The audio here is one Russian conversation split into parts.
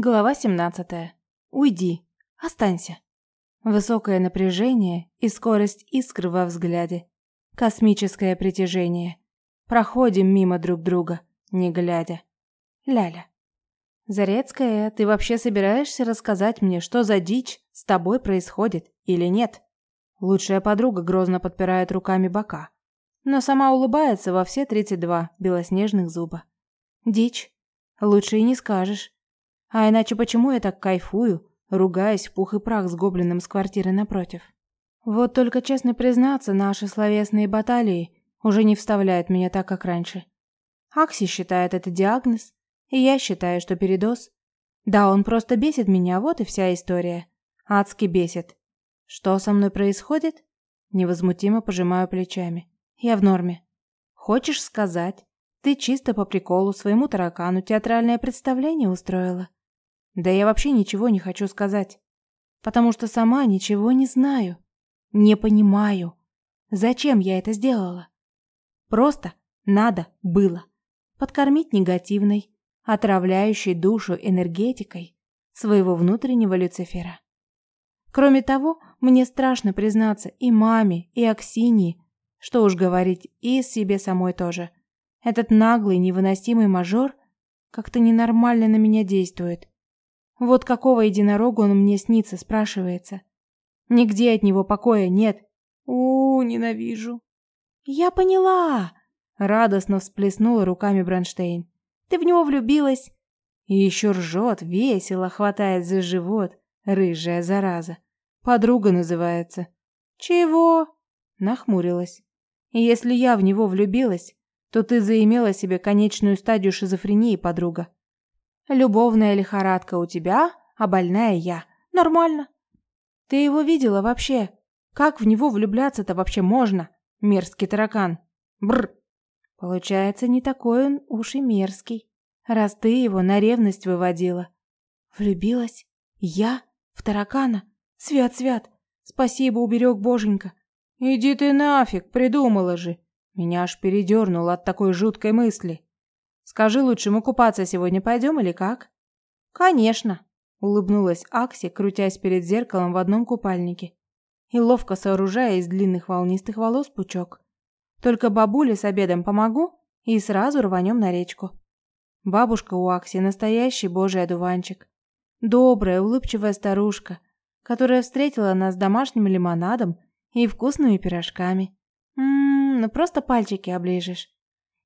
Глава 17. Уйди. Останься. Высокое напряжение и скорость искр во взгляде. Космическое притяжение. Проходим мимо друг друга, не глядя. Ляля. Зарецкая, ты вообще собираешься рассказать мне, что за дичь с тобой происходит или нет? Лучшая подруга грозно подпирает руками бока, но сама улыбается во все 32 белоснежных зуба. Дичь. Лучше и не скажешь. А иначе почему я так кайфую, ругаясь в пух и прах с гоблином с квартиры напротив? Вот только честно признаться, наши словесные баталии уже не вставляют меня так, как раньше. Акси считает это диагноз, и я считаю, что передоз. Да, он просто бесит меня, вот и вся история. Адски бесит. Что со мной происходит? Невозмутимо пожимаю плечами. Я в норме. Хочешь сказать, ты чисто по приколу своему таракану театральное представление устроила? Да я вообще ничего не хочу сказать, потому что сама ничего не знаю, не понимаю, зачем я это сделала. Просто надо было подкормить негативной, отравляющей душу энергетикой своего внутреннего Люцифера. Кроме того, мне страшно признаться и маме, и Аксинии, что уж говорить, и себе самой тоже. Этот наглый, невыносимый мажор как-то ненормально на меня действует. Вот какого единорога он мне снится, спрашивается. Нигде от него покоя нет. У, ненавижу. Я поняла, радостно всплеснула руками Бронштейн. Ты в него влюбилась? И еще ржет, весело хватает за живот, рыжая зараза. Подруга называется. Чего? Нахмурилась. И если я в него влюбилась, то ты заимела себе конечную стадию шизофрении, подруга. Любовная лихорадка у тебя, а больная я. Нормально. Ты его видела вообще? Как в него влюбляться-то вообще можно? Мерзкий таракан. Бр. Получается, не такой он уж и мерзкий, раз ты его на ревность выводила. Влюбилась? Я? В таракана? Свят-свят. Спасибо, уберег боженька. Иди ты нафиг, придумала же. Меня аж передернуло от такой жуткой мысли. Скажи лучше, мы купаться сегодня пойдем или как? Конечно, улыбнулась Акси, крутясь перед зеркалом в одном купальнике и ловко сооружая из длинных волнистых волос пучок. Только бабуле с обедом помогу и сразу рванем на речку. Бабушка у Акси настоящий божий одуванчик. Добрая, улыбчивая старушка, которая встретила нас домашним лимонадом и вкусными пирожками. Ммм, ну просто пальчики оближешь.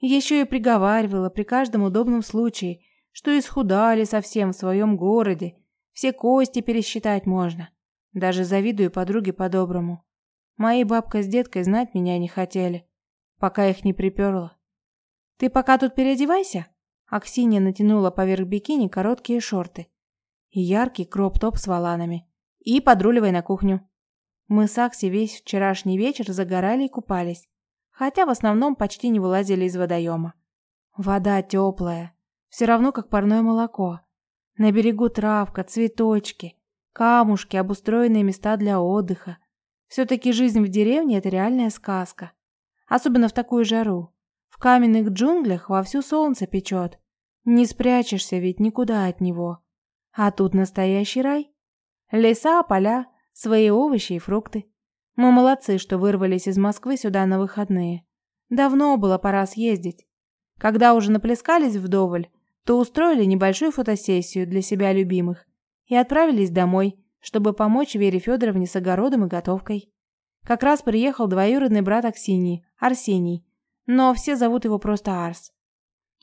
Еще и приговаривала при каждом удобном случае, что исхудали совсем в своем городе, все кости пересчитать можно. Даже завидую подруге по-доброму. Мои бабка с деткой знать меня не хотели, пока их не приперла. «Ты пока тут переодевайся?» Аксинья натянула поверх бикини короткие шорты и яркий кроп-топ с воланами. «И подруливай на кухню». Мы с Акси весь вчерашний вечер загорали и купались хотя в основном почти не вылазили из водоема. Вода теплая, все равно как парное молоко. На берегу травка, цветочки, камушки, обустроенные места для отдыха. Все-таки жизнь в деревне – это реальная сказка. Особенно в такую жару. В каменных джунглях вовсю солнце печет. Не спрячешься ведь никуда от него. А тут настоящий рай. Леса, поля, свои овощи и фрукты. Мы молодцы, что вырвались из Москвы сюда на выходные. Давно было пора съездить. Когда уже наплескались вдоволь, то устроили небольшую фотосессию для себя любимых и отправились домой, чтобы помочь Вере Федоровне с огородом и готовкой. Как раз приехал двоюродный брат Аксинии, Арсений, но все зовут его просто Арс.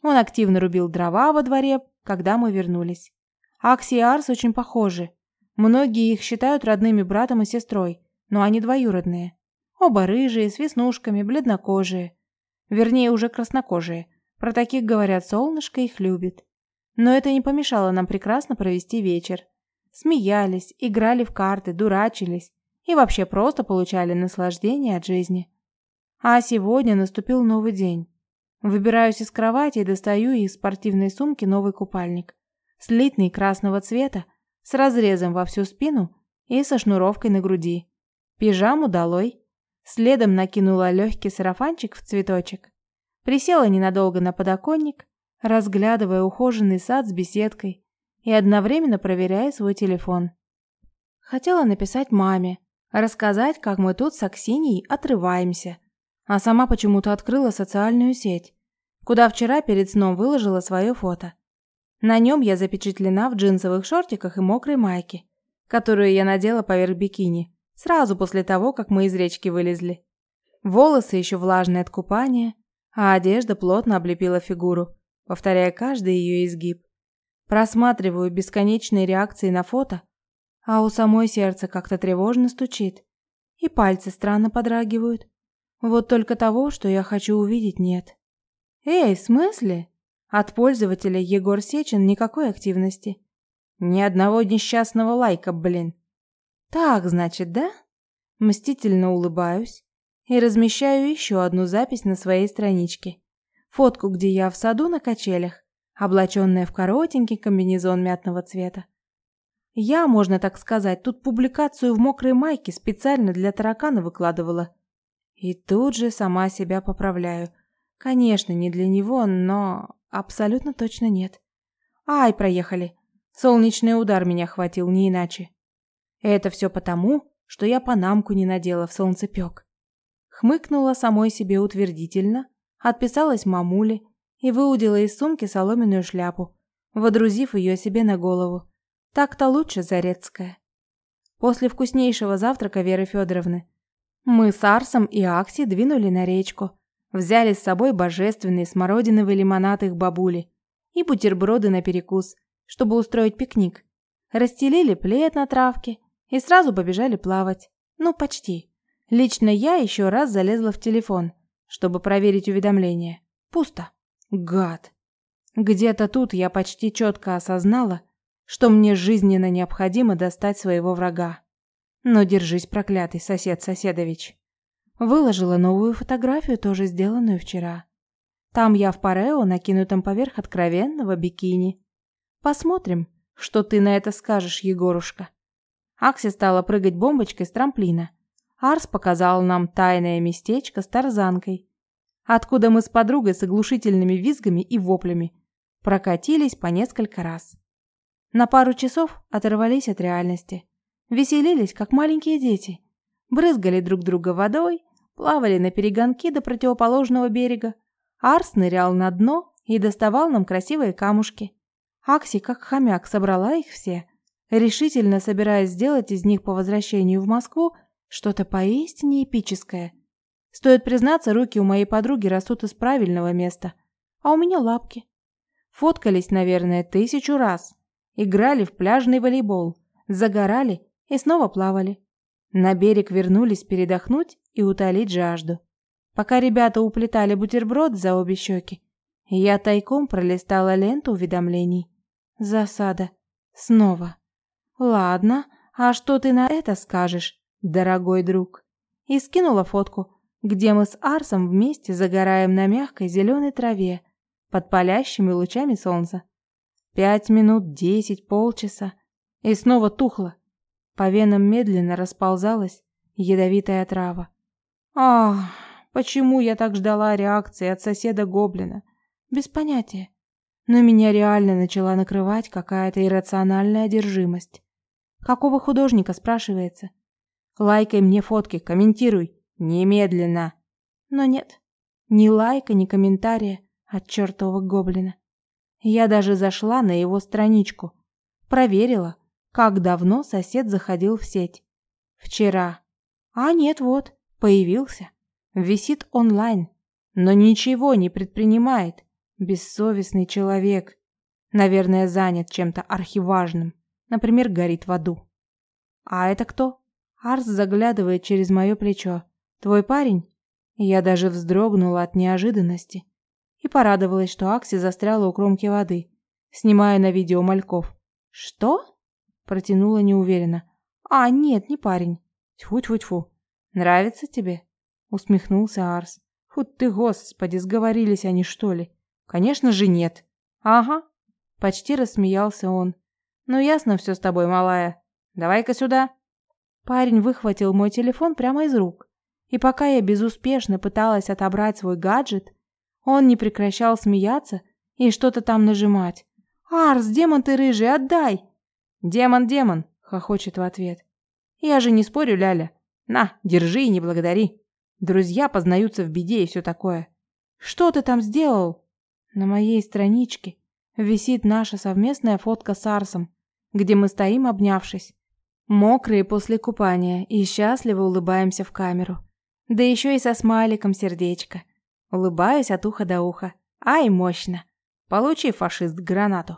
Он активно рубил дрова во дворе, когда мы вернулись. Акси и Арс очень похожи. Многие их считают родными братом и сестрой, но они двоюродные. Оба рыжие, с веснушками, бледнокожие. Вернее, уже краснокожие. Про таких говорят, солнышко их любит. Но это не помешало нам прекрасно провести вечер. Смеялись, играли в карты, дурачились и вообще просто получали наслаждение от жизни. А сегодня наступил новый день. Выбираюсь из кровати и достаю из спортивной сумки новый купальник. Слитный красного цвета, с разрезом во всю спину и со шнуровкой на груди. Пижаму долой. Следом накинула легкий сарафанчик в цветочек. Присела ненадолго на подоконник, разглядывая ухоженный сад с беседкой и одновременно проверяя свой телефон. Хотела написать маме, рассказать, как мы тут с Аксиньей отрываемся, а сама почему-то открыла социальную сеть, куда вчера перед сном выложила свое фото. На нем я запечатлена в джинсовых шортиках и мокрой майке, которую я надела поверх бикини, сразу после того, как мы из речки вылезли. Волосы еще влажные от купания, а одежда плотно облепила фигуру, повторяя каждый ее изгиб. Просматриваю бесконечные реакции на фото, а у самой сердце как-то тревожно стучит, и пальцы странно подрагивают. Вот только того, что я хочу увидеть, нет. Эй, в смысле? От пользователя Егор Сечин никакой активности. Ни одного несчастного лайка, блин. Так, значит, да? Мстительно улыбаюсь и размещаю еще одну запись на своей страничке. Фотку, где я в саду на качелях, облаченная в коротенький комбинезон мятного цвета. Я, можно так сказать, тут публикацию в мокрой майке специально для таракана выкладывала. И тут же сама себя поправляю. Конечно, не для него, но абсолютно точно нет. Ай, проехали. Солнечный удар меня хватил, не иначе. Это все потому, что я панамку не надела в солнцепек. Хмыкнула самой себе утвердительно, отписалась мамуле и выудила из сумки соломенную шляпу, водрузив ее себе на голову. Так-то лучше, Зарецкая. После вкуснейшего завтрака Веры Федоровны мы с Арсом и Акси двинули на речку, взяли с собой божественный смородиновый лимонад их бабули и бутерброды на перекус, чтобы устроить пикник. Расстелили плед на травке и сразу побежали плавать. Ну, почти. Лично я еще раз залезла в телефон, чтобы проверить уведомления. Пусто. Гад. Где-то тут я почти четко осознала, что мне жизненно необходимо достать своего врага. Но держись, проклятый сосед Соседович. Выложила новую фотографию, тоже сделанную вчера. Там я в парео, накинутом поверх откровенного бикини. Посмотрим, что ты на это скажешь, Егорушка. Акси стала прыгать бомбочкой с трамплина. Арс показал нам тайное местечко с тарзанкой, откуда мы с подругой с оглушительными визгами и воплями прокатились по несколько раз. На пару часов оторвались от реальности. Веселились, как маленькие дети. Брызгали друг друга водой, плавали на перегонки до противоположного берега. Арс нырял на дно и доставал нам красивые камушки. Акси, как хомяк, собрала их все, решительно собираясь сделать из них по возвращению в Москву что-то поистине эпическое. Стоит признаться, руки у моей подруги растут из правильного места, а у меня лапки. Фоткались, наверное, тысячу раз. Играли в пляжный волейбол, загорали и снова плавали. На берег вернулись передохнуть и утолить жажду. Пока ребята уплетали бутерброд за обе щеки, я тайком пролистала ленту уведомлений. Засада. Снова. Ладно, а что ты на это скажешь, дорогой друг? И скинула фотку, где мы с Арсом вместе загораем на мягкой зеленой траве под палящими лучами солнца. Пять минут, десять, полчаса. И снова тухло. По венам медленно расползалась ядовитая трава. Ах, почему я так ждала реакции от соседа-гоблина? Без понятия. Но меня реально начала накрывать какая-то иррациональная одержимость. Какого художника, спрашивается? Лайкай мне фотки, комментируй. Немедленно. Но нет. Ни лайка, ни комментария от чертового гоблина. Я даже зашла на его страничку. Проверила, как давно сосед заходил в сеть. Вчера. А нет, вот, появился. Висит онлайн, но ничего не предпринимает. Бессовестный человек. Наверное, занят чем-то архиважным. Например, горит в аду. А это кто? Арс заглядывает через мое плечо. Твой парень? Я даже вздрогнула от неожиданности и порадовалась, что Акси застряла у кромки воды, снимая на видео мальков. «Что?» – протянула неуверенно. «А, нет, не парень. Тьфу-тьфу-тьфу. Нравится тебе?» – усмехнулся Арс. «Фу ты, господи, сговорились они, что ли?» «Конечно же нет». «Ага», – почти рассмеялся он. «Ну ясно все с тобой, малая. Давай-ка сюда». Парень выхватил мой телефон прямо из рук. И пока я безуспешно пыталась отобрать свой гаджет, он не прекращал смеяться и что-то там нажимать. «Арс, демон ты рыжий, отдай!» «Демон, демон!» — хохочет в ответ. «Я же не спорю, Ляля. На, держи и не благодари. Друзья познаются в беде и все такое. Что ты там сделал?» На моей страничке висит наша совместная фотка с Арсом, где мы стоим, обнявшись. Мокрые после купания и счастливо улыбаемся в камеру. Да еще и со смайликом сердечко. Улыбаюсь от уха до уха. Ай, мощно. Получи, фашист, гранату.